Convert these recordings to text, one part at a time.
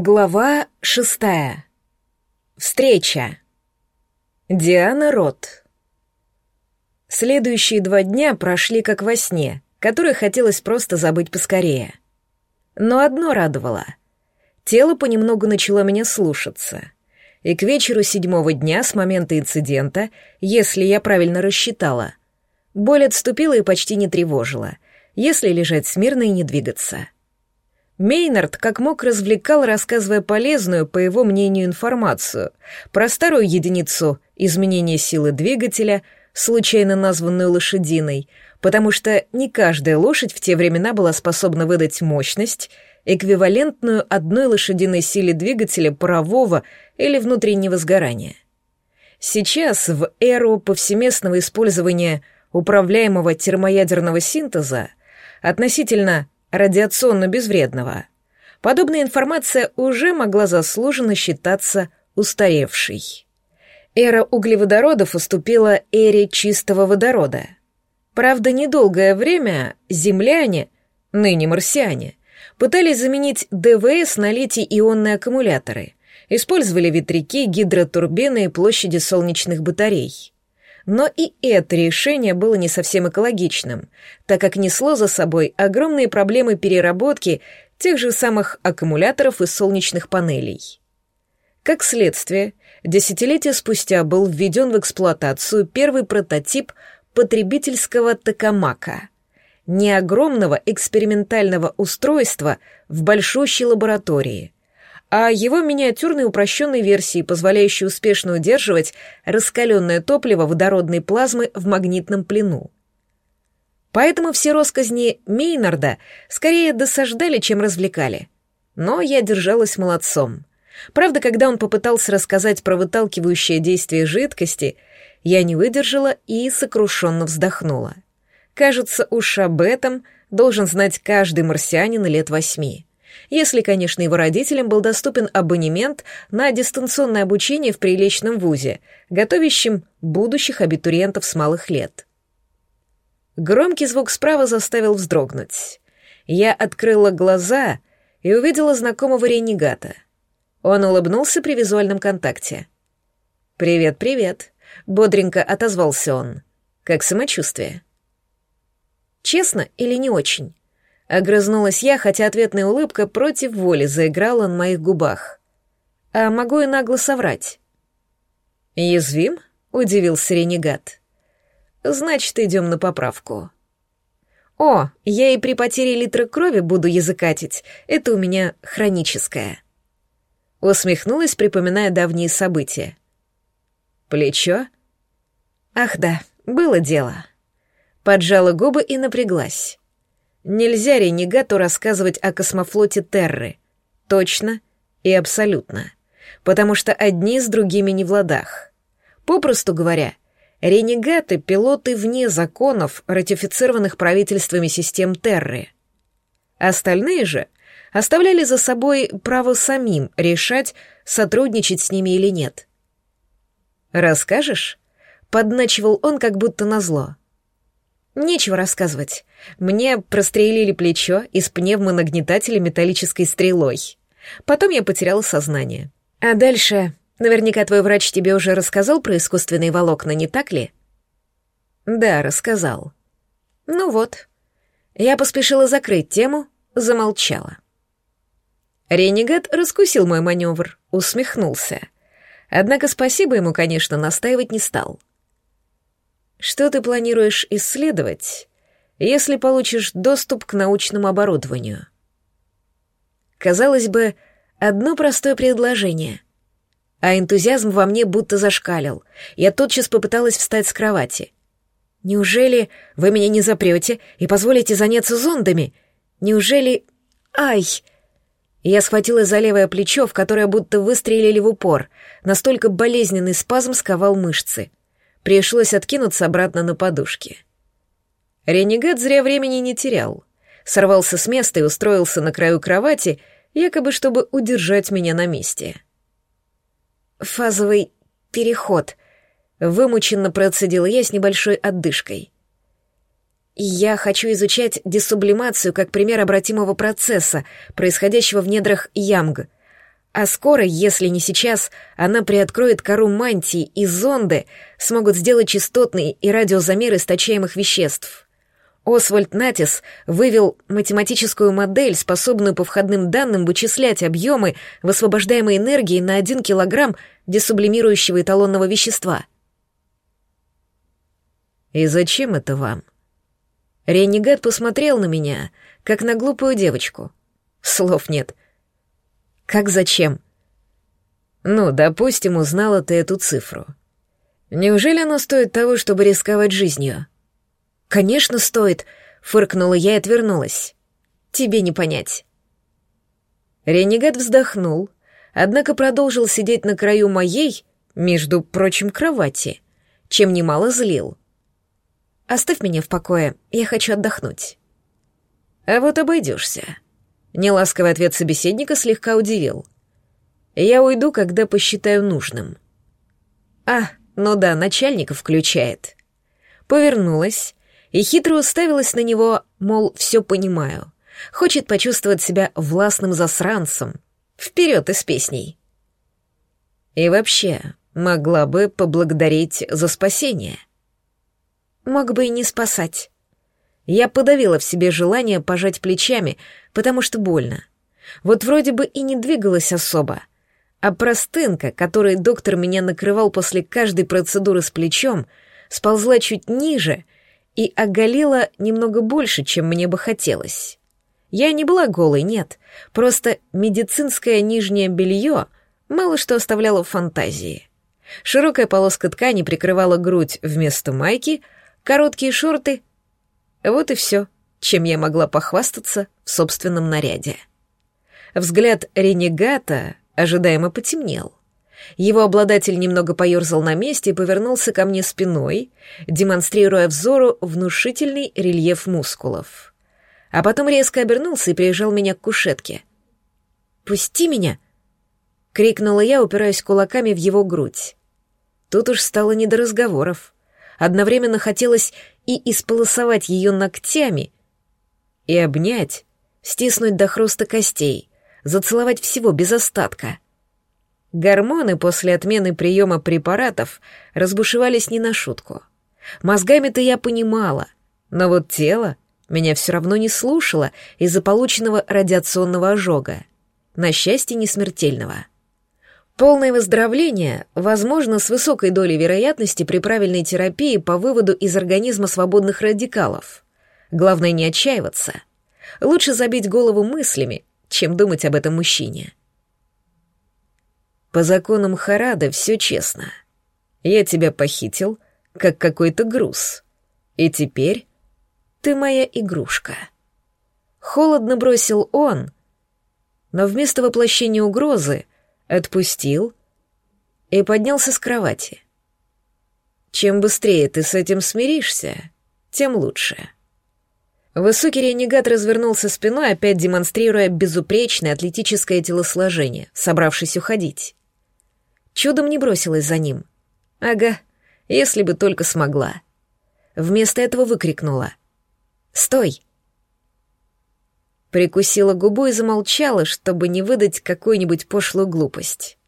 Глава шестая. Встреча. Диана Рот. Следующие два дня прошли как во сне, который хотелось просто забыть поскорее. Но одно радовало. Тело понемногу начало меня слушаться. И к вечеру седьмого дня с момента инцидента, если я правильно рассчитала, боль отступила и почти не тревожила, если лежать смирно и не двигаться — Мейнард как мог развлекал, рассказывая полезную, по его мнению, информацию про старую единицу изменения силы двигателя, случайно названную лошадиной, потому что не каждая лошадь в те времена была способна выдать мощность, эквивалентную одной лошадиной силе двигателя парового или внутреннего сгорания. Сейчас, в эру повсеместного использования управляемого термоядерного синтеза, относительно радиационно безвредного. Подобная информация уже могла заслуженно считаться устаревшей. Эра углеводородов уступила эре чистого водорода. Правда, недолгое время земляне, ныне марсиане, пытались заменить ДВС на литий-ионные аккумуляторы, использовали ветряки, гидротурбины и площади солнечных батарей. Но и это решение было не совсем экологичным, так как несло за собой огромные проблемы переработки тех же самых аккумуляторов и солнечных панелей. Как следствие, десятилетия спустя был введен в эксплуатацию первый прототип потребительского токамака — не огромного экспериментального устройства в большущей лаборатории — а его миниатюрной упрощенной версии, позволяющей успешно удерживать раскаленное топливо водородной плазмы в магнитном плену. Поэтому все росказни Мейнарда скорее досаждали, чем развлекали. Но я держалась молодцом. Правда, когда он попытался рассказать про выталкивающее действие жидкости, я не выдержала и сокрушенно вздохнула. Кажется, уж об этом должен знать каждый марсианин лет восьми если, конечно, его родителям был доступен абонемент на дистанционное обучение в приличном вузе, готовящем будущих абитуриентов с малых лет. Громкий звук справа заставил вздрогнуть. Я открыла глаза и увидела знакомого ренегата. Он улыбнулся при визуальном контакте. «Привет, привет», — бодренько отозвался он. «Как самочувствие?» «Честно или не очень?» Огрызнулась я, хотя ответная улыбка против воли заиграла на моих губах. А могу и нагло соврать. «Язвим?» — удивился ренегат. «Значит, идем на поправку». «О, я и при потере литра крови буду языкатить. Это у меня хроническое». Усмехнулась, припоминая давние события. «Плечо?» «Ах да, было дело». Поджала губы и напряглась. Нельзя ренегату рассказывать о космофлоте Терры. Точно и абсолютно. Потому что одни с другими не в ладах. Попросту говоря, ренегаты — пилоты вне законов, ратифицированных правительствами систем Терры. Остальные же оставляли за собой право самим решать, сотрудничать с ними или нет. «Расскажешь?» — подначивал он как будто назло. Нечего рассказывать. Мне прострелили плечо из пневмонагнетателя металлической стрелой. Потом я потеряла сознание. А дальше... Наверняка твой врач тебе уже рассказал про искусственные волокна, не так ли? Да, рассказал. Ну вот. Я поспешила закрыть тему, замолчала. Ренегат раскусил мой маневр, усмехнулся. Однако спасибо ему, конечно, настаивать не стал. Что ты планируешь исследовать, если получишь доступ к научному оборудованию? Казалось бы, одно простое предложение. А энтузиазм во мне будто зашкалил. Я тотчас попыталась встать с кровати. Неужели вы меня не запрете и позволите заняться зондами? Неужели... Ай! Я схватила за левое плечо, в которое будто выстрелили в упор. Настолько болезненный спазм сковал мышцы. Пришлось откинуться обратно на подушки. Ренегат зря времени не терял. Сорвался с места и устроился на краю кровати, якобы чтобы удержать меня на месте. «Фазовый переход», — вымученно процедила я с небольшой отдышкой. «Я хочу изучать десублимацию как пример обратимого процесса, происходящего в недрах Ямг. А скоро, если не сейчас, она приоткроет кору мантии, и зонды смогут сделать частотные и радиозамеры источаемых веществ. Освальд Натис вывел математическую модель, способную по входным данным вычислять объемы высвобождаемой энергии на один килограмм десублимирующего эталонного вещества. «И зачем это вам?» Ренегат посмотрел на меня, как на глупую девочку. Слов нет. «Как зачем?» «Ну, допустим, узнала ты эту цифру. Неужели оно стоит того, чтобы рисковать жизнью?» «Конечно, стоит», — фыркнула я и отвернулась. «Тебе не понять». Ренегат вздохнул, однако продолжил сидеть на краю моей, между прочим, кровати, чем немало злил. «Оставь меня в покое, я хочу отдохнуть». «А вот обойдешься». Неласковый ответ собеседника слегка удивил. «Я уйду, когда посчитаю нужным». «А, ну да, начальника включает». Повернулась и хитро уставилась на него, мол, все понимаю. Хочет почувствовать себя властным засранцем. Вперед из песней. И вообще, могла бы поблагодарить за спасение. Мог бы и не спасать. Я подавила в себе желание пожать плечами, потому что больно. Вот вроде бы и не двигалась особо, а простынка, которой доктор меня накрывал после каждой процедуры с плечом, сползла чуть ниже — и оголила немного больше, чем мне бы хотелось. Я не была голой, нет, просто медицинское нижнее белье мало что оставляло в фантазии. Широкая полоска ткани прикрывала грудь вместо майки, короткие шорты. Вот и все, чем я могла похвастаться в собственном наряде. Взгляд ренегата ожидаемо потемнел. Его обладатель немного поерзал на месте и повернулся ко мне спиной, демонстрируя взору внушительный рельеф мускулов. А потом резко обернулся и прижал меня к кушетке. «Пусти меня!» — крикнула я, упираясь кулаками в его грудь. Тут уж стало не до разговоров. Одновременно хотелось и исполосовать ее ногтями, и обнять, стиснуть до хруста костей, зацеловать всего без остатка — Гормоны после отмены приема препаратов разбушевались не на шутку. Мозгами-то я понимала, но вот тело меня все равно не слушало из-за полученного радиационного ожога. На счастье, не смертельного. Полное выздоровление возможно с высокой долей вероятности при правильной терапии по выводу из организма свободных радикалов. Главное не отчаиваться. Лучше забить голову мыслями, чем думать об этом мужчине. По законам Харада все честно. Я тебя похитил, как какой-то груз. И теперь ты моя игрушка. Холодно бросил он, но вместо воплощения угрозы отпустил и поднялся с кровати. Чем быстрее ты с этим смиришься, тем лучше. Высокий ренегат развернулся спиной, опять демонстрируя безупречное атлетическое телосложение, собравшись уходить. Чудом не бросилась за ним. Ага, если бы только смогла. Вместо этого выкрикнула. «Стой!» Прикусила губу и замолчала, чтобы не выдать какую-нибудь пошлую глупость.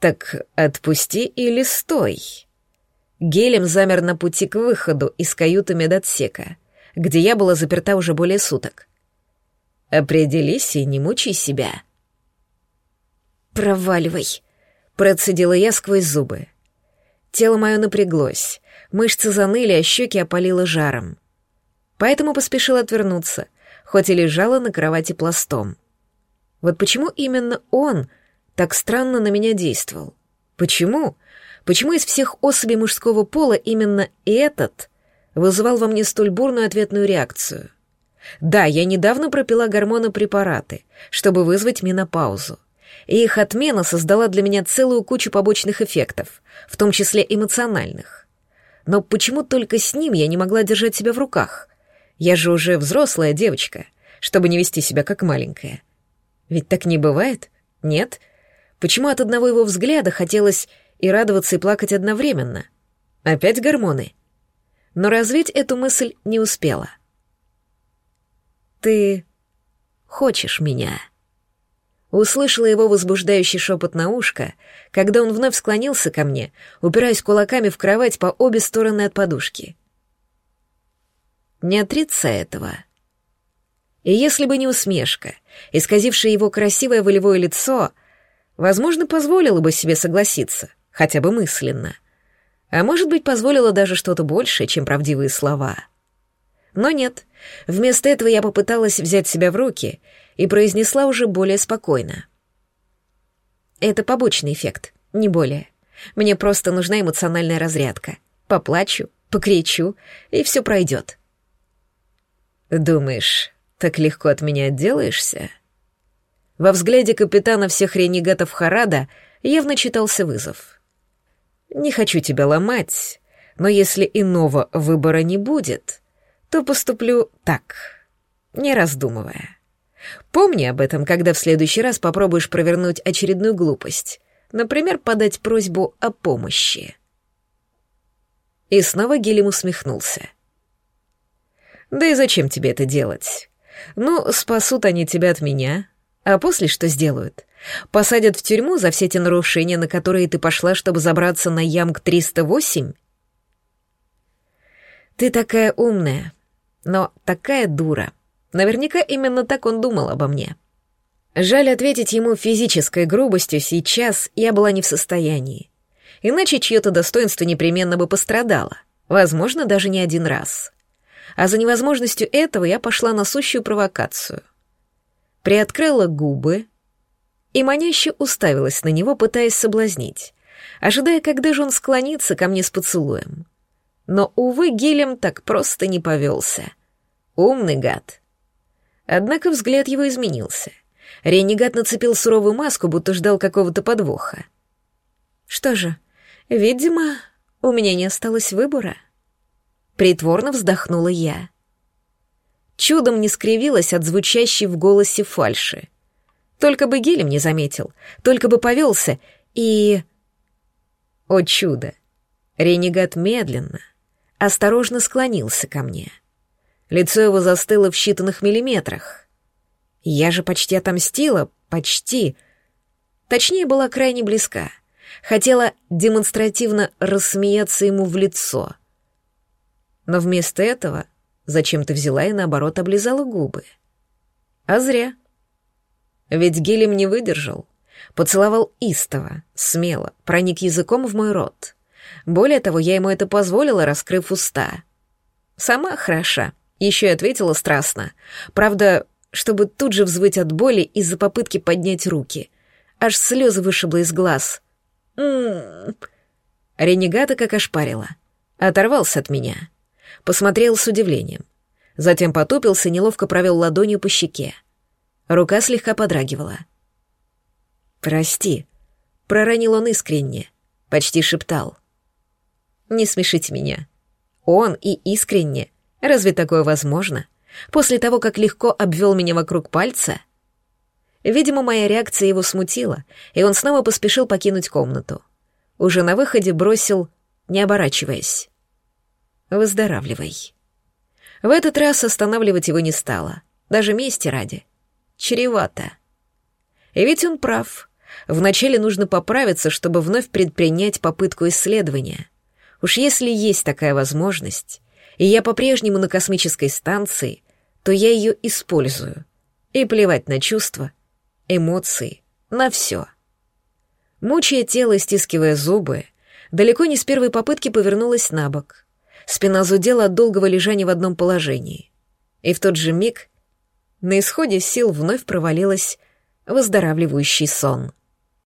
«Так отпусти или стой!» Гелем замер на пути к выходу из каюты медотсека, где я была заперта уже более суток. «Определись и не мучай себя!» «Проваливай!» — процедила я сквозь зубы. Тело мое напряглось, мышцы заныли, а щеки опалило жаром. Поэтому поспешила отвернуться, хоть и лежала на кровати пластом. Вот почему именно он так странно на меня действовал? Почему? Почему из всех особей мужского пола именно этот вызывал во мне столь бурную ответную реакцию? Да, я недавно пропила гормонопрепараты, чтобы вызвать менопаузу и их отмена создала для меня целую кучу побочных эффектов, в том числе эмоциональных. Но почему только с ним я не могла держать себя в руках? Я же уже взрослая девочка, чтобы не вести себя как маленькая. Ведь так не бывает, нет? Почему от одного его взгляда хотелось и радоваться, и плакать одновременно? Опять гормоны? Но развить эту мысль не успела. «Ты хочешь меня?» Услышала его возбуждающий шепот на ушко, когда он вновь склонился ко мне, упираясь кулаками в кровать по обе стороны от подушки. Не отриться этого. И если бы не усмешка, исказившая его красивое волевое лицо, возможно, позволила бы себе согласиться, хотя бы мысленно. А может быть, позволила даже что-то большее, чем правдивые слова. Но нет, вместо этого я попыталась взять себя в руки — и произнесла уже более спокойно. «Это побочный эффект, не более. Мне просто нужна эмоциональная разрядка. Поплачу, покричу, и все пройдет». «Думаешь, так легко от меня отделаешься?» Во взгляде капитана всех ренегатов Харада явно читался вызов. «Не хочу тебя ломать, но если иного выбора не будет, то поступлю так, не раздумывая. Помни об этом, когда в следующий раз попробуешь провернуть очередную глупость. Например, подать просьбу о помощи. И снова Гелем усмехнулся. «Да и зачем тебе это делать? Ну, спасут они тебя от меня, а после что сделают? Посадят в тюрьму за все те нарушения, на которые ты пошла, чтобы забраться на Ямг-308?» «Ты такая умная, но такая дура», Наверняка именно так он думал обо мне. Жаль ответить ему физической грубостью сейчас я была не в состоянии. Иначе чье-то достоинство непременно бы пострадало, возможно, даже не один раз. А за невозможностью этого я пошла на сущую провокацию. Приоткрыла губы и маняще уставилась на него, пытаясь соблазнить, ожидая, когда же он склонится ко мне с поцелуем. Но, увы, Гилем так просто не повелся. Умный гад — Однако взгляд его изменился. Ренегат нацепил суровую маску, будто ждал какого-то подвоха. Что же, видимо, у меня не осталось выбора. Притворно вздохнула я. Чудом не скривилась от звучащей в голосе фальши. Только бы Гелем не заметил, только бы повелся и... О чудо! Ренегат медленно, осторожно склонился ко мне — Лицо его застыло в считанных миллиметрах. Я же почти отомстила, почти. Точнее, была крайне близка. Хотела демонстративно рассмеяться ему в лицо. Но вместо этого зачем-то взяла и наоборот облизала губы. А зря. Ведь Гелем не выдержал. Поцеловал истово, смело, проник языком в мой рот. Более того, я ему это позволила, раскрыв уста. Сама хороша. Еще и ответила страстно. Правда, чтобы тут же взвыть от боли из-за попытки поднять руки. Аж слезы вышибло из глаз. «М-м-м». Ренегата как ошпарила. Оторвался от меня. Посмотрел с удивлением. Затем потупился и неловко провел ладонью по щеке. Рука слегка подрагивала. «Прости», — проронил он искренне, почти шептал. «Не смешите меня». Он и искренне Разве такое возможно? После того, как легко обвел меня вокруг пальца? Видимо, моя реакция его смутила, и он снова поспешил покинуть комнату. Уже на выходе бросил, не оборачиваясь. «Выздоравливай». В этот раз останавливать его не стало, даже мести ради. Чревато. И ведь он прав. Вначале нужно поправиться, чтобы вновь предпринять попытку исследования. Уж если есть такая возможность, и я по-прежнему на космической станции, то я ее использую. И плевать на чувства, эмоции, на все. Мучая тело, стискивая зубы, далеко не с первой попытки повернулась на бок. Спина зудела от долгого лежания в одном положении. И в тот же миг на исходе сил вновь провалилась выздоравливающий сон —